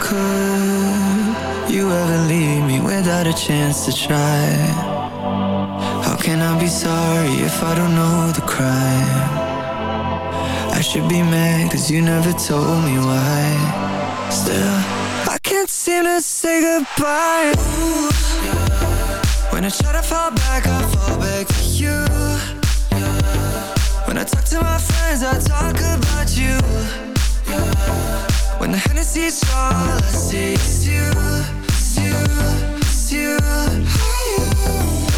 could you ever leave me without a chance to try? How can I be sorry if I don't know the crime? I should be mad cause you never told me why Still, I can't seem to say goodbye Ooh. When I try to fall back, I fall back to you. When I talk to my friends, I talk about you yeah. When the Hennessy's all I see is you, it's you, it's you, you.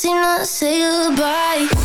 seem to say goodbye.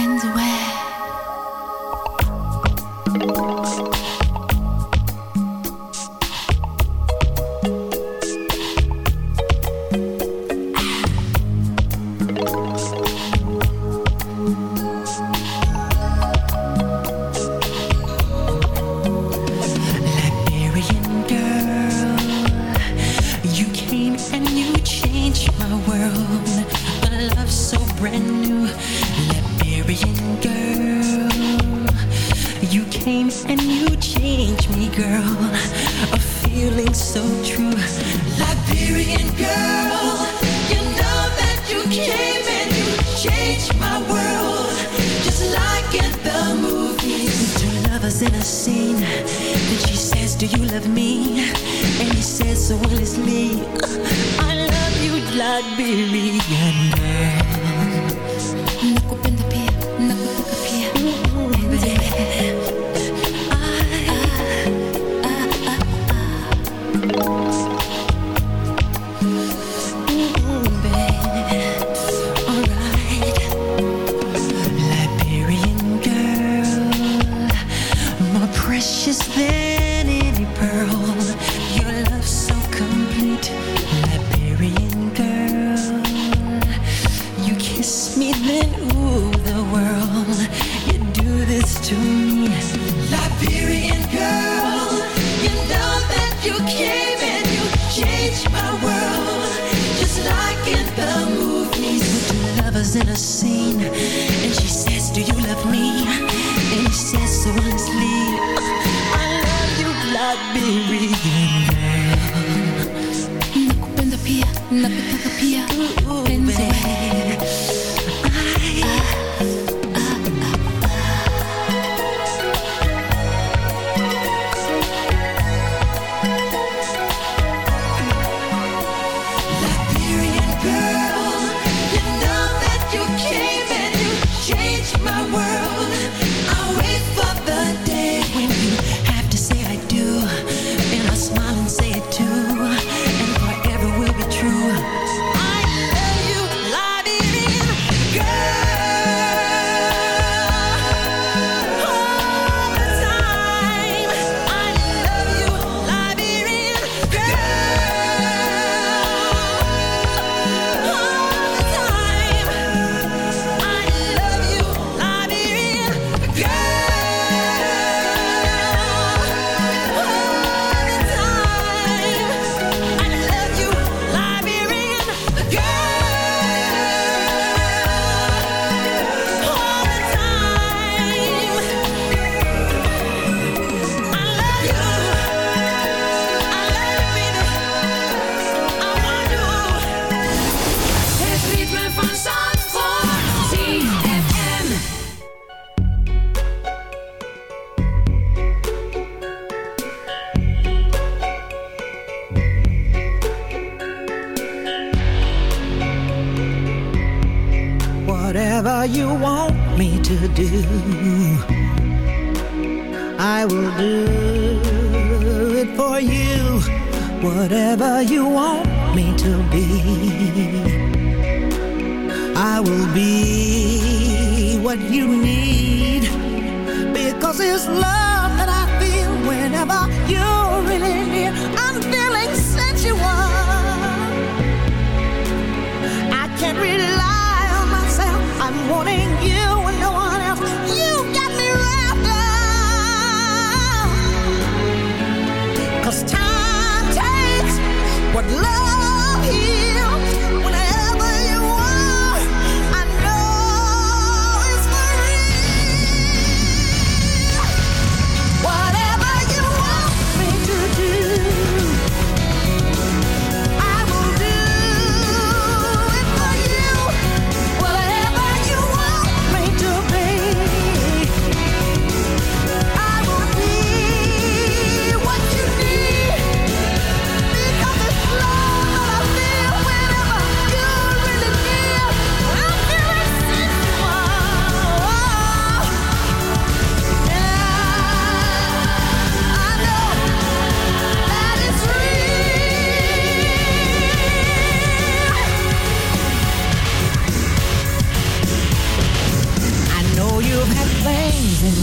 and away. you need because it's love that I feel whenever you're really near. I'm feeling sensual. I can't rely on myself. I'm wanting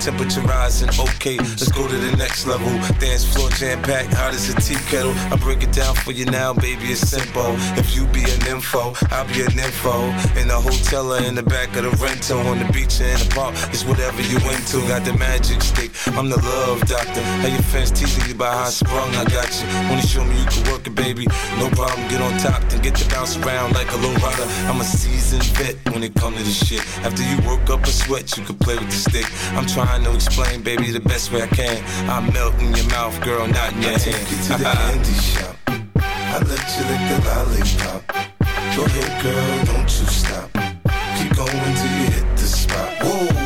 Temperature rising, okay, let's go to the next level. Dance floor jam packed, hot as a tea kettle. I break it down for you now, baby, it's simple. If you be an info, I'll be an info. In the hotel or in the back of the rental, on the beach or in the park, it's whatever you into. Got the magic stick, I'm the love doctor. How your fans teasing you by how I sprung, I got you. Wanna show me you can work it, baby? No problem, get on top, then get to bounce around like a low rider. I'm a seasoned vet when it comes to this shit. After you work up a sweat, you can play with the stick. I'm trying to explain, baby, the best way I can. I melt in your mouth, girl, not in your I hand. Take you to the candy shop. I let you lick the lollipop. Go ahead, girl, don't you stop. Keep going till you hit the spot. Whoa.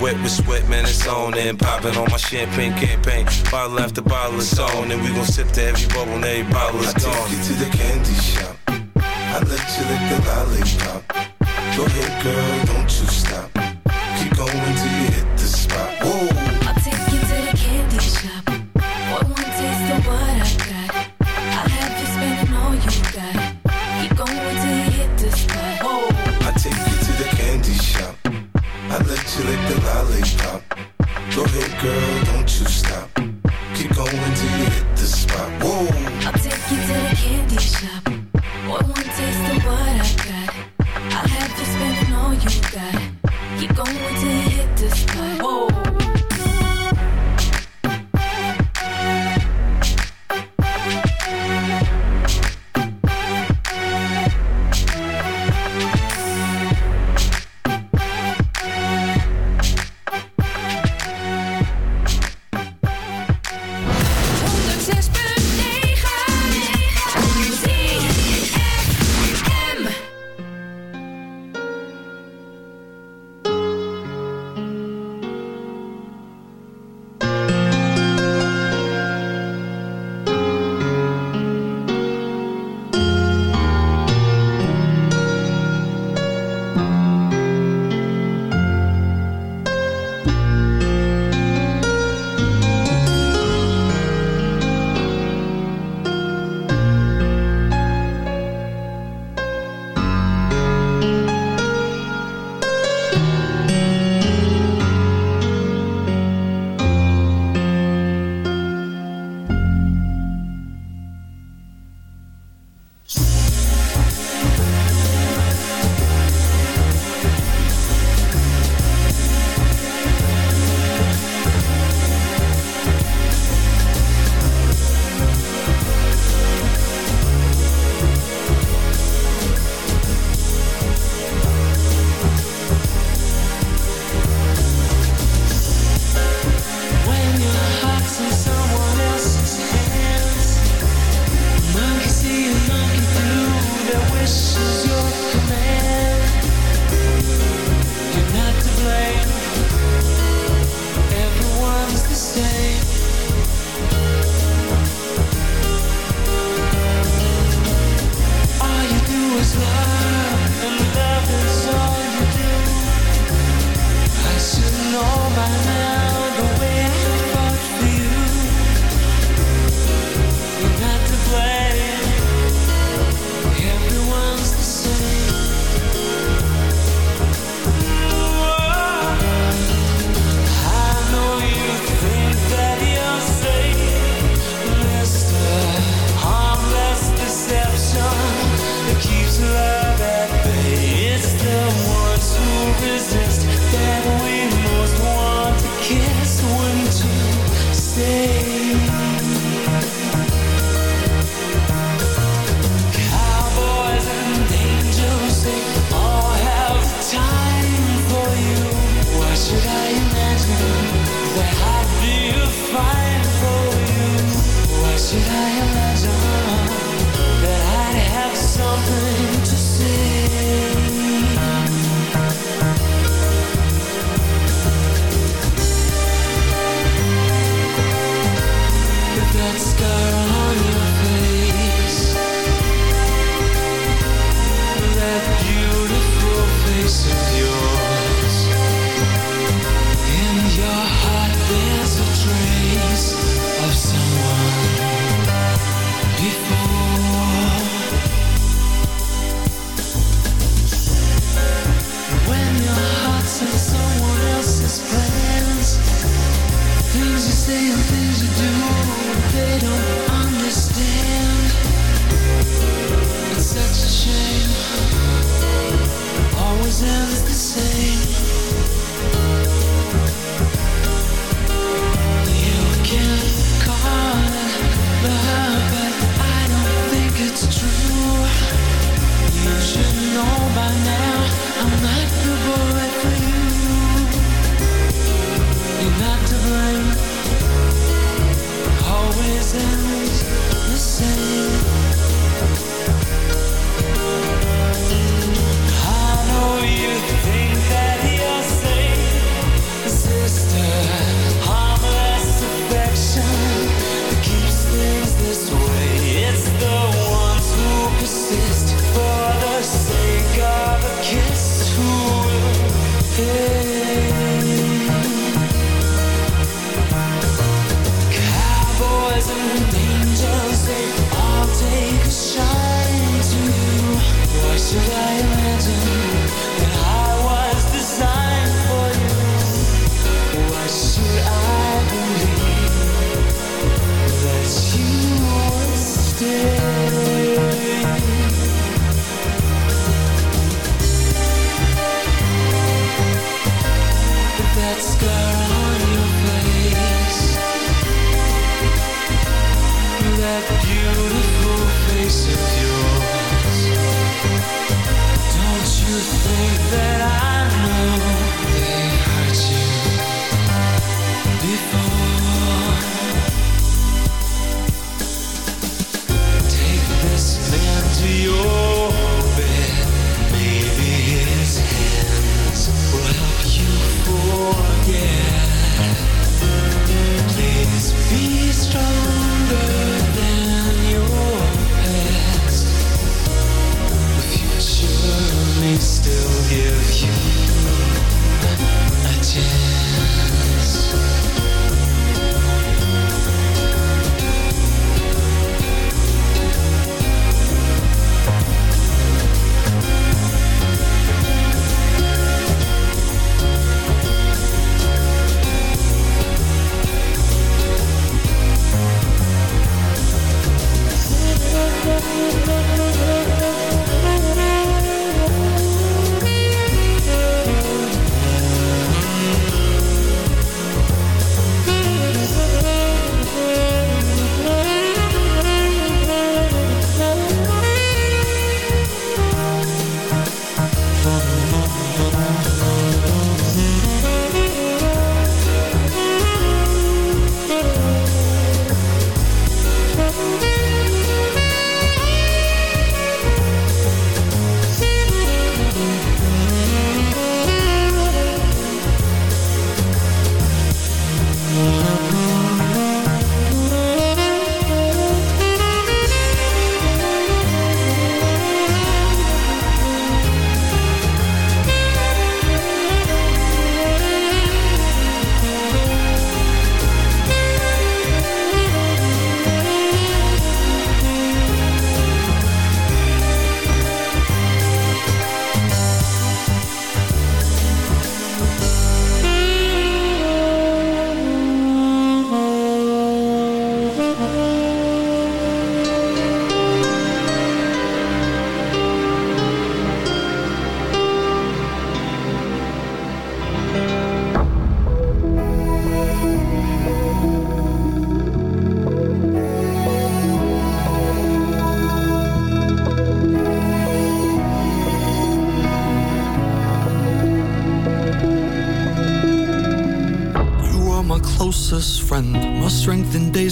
wet with sweat, man, it's on and popping on my champagne campaign. Bottle after bottle, it's on, and we gon' sip to every bubble and every bottle is gone. I take you to the candy shop. I let you lick the lollipop. Go ahead, girl, don't you stop. Keep going till you hit the spot. Whoa. I'll take you to the candy shop. Boy, one taste of what I got. I'll have you spending all you got. Keep going till you hit the spot. Whoa. I take you to the candy shop. I let you lick the lollipop. Go ahead, girl, don't you stop. Keep going till you hit the spot. Whoa. I'll take you to the candy shop. Boy, one taste of what I got. I'll have you spending all you got. Keep going till you hit the spot. Whoa.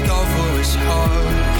You'll discover it's hard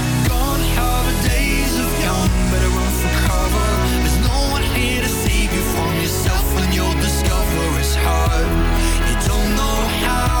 You don't know how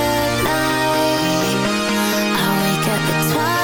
at the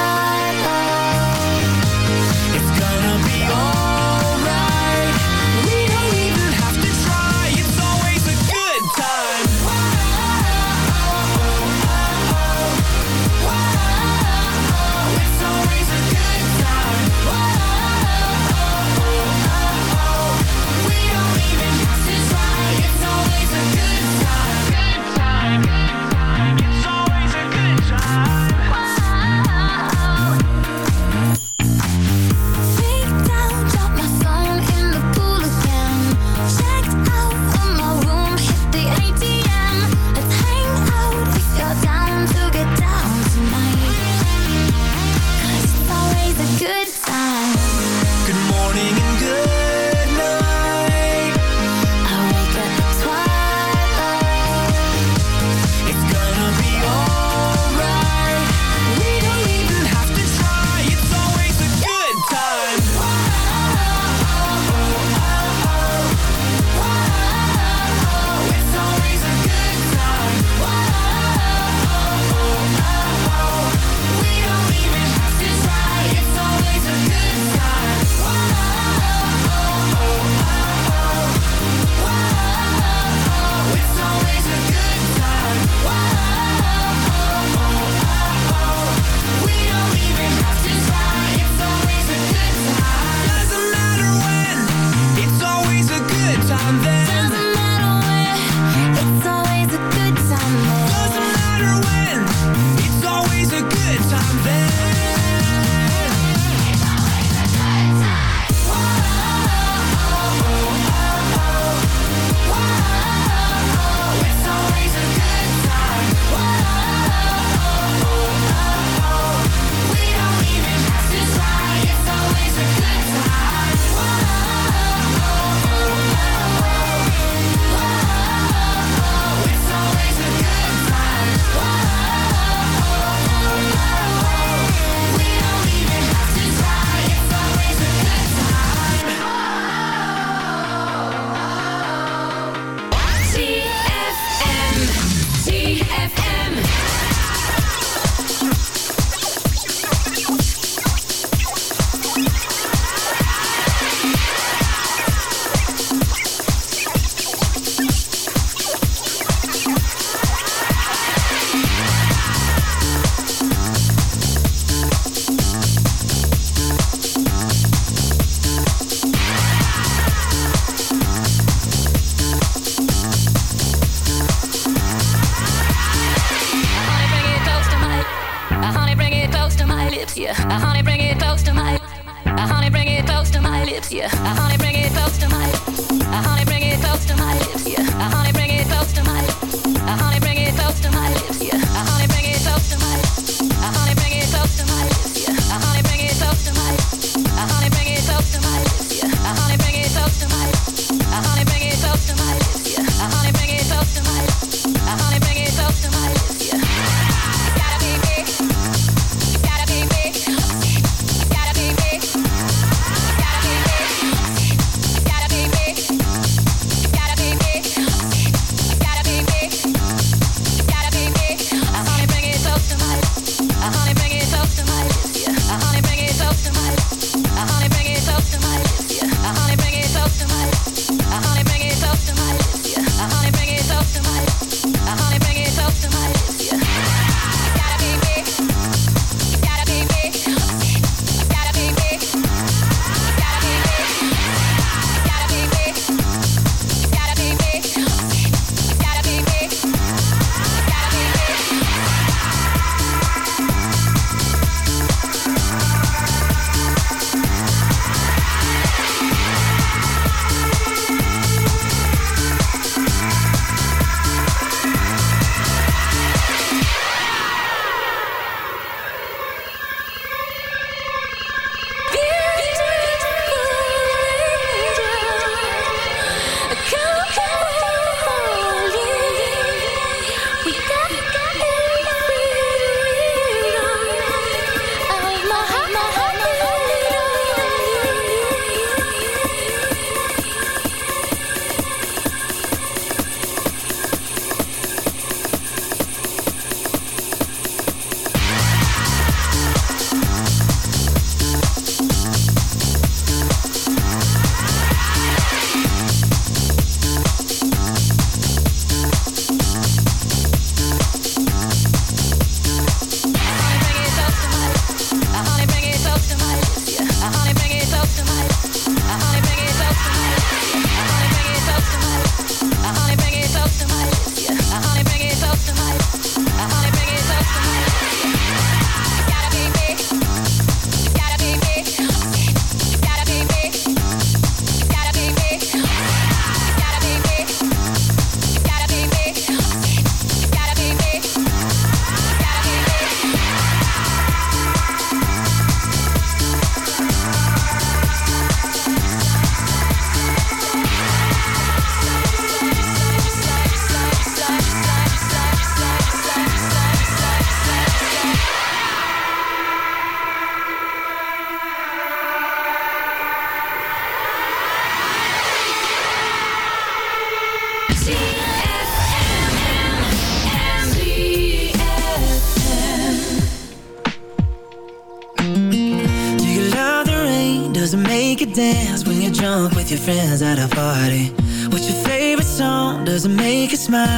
friends at a party What's your favorite song? Does it make you smile?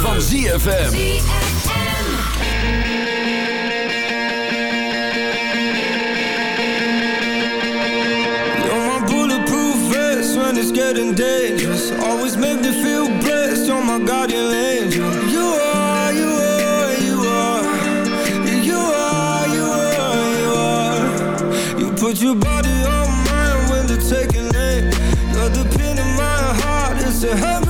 van ZFM. You're my bulletproof vest when it's getting dangerous. Always make me feel blessed, you're my guardian angel. You are, you are, you are. You are, you are, you are. You put your body on mine when they're taking it. You're the pin in my heart, it's a heaven.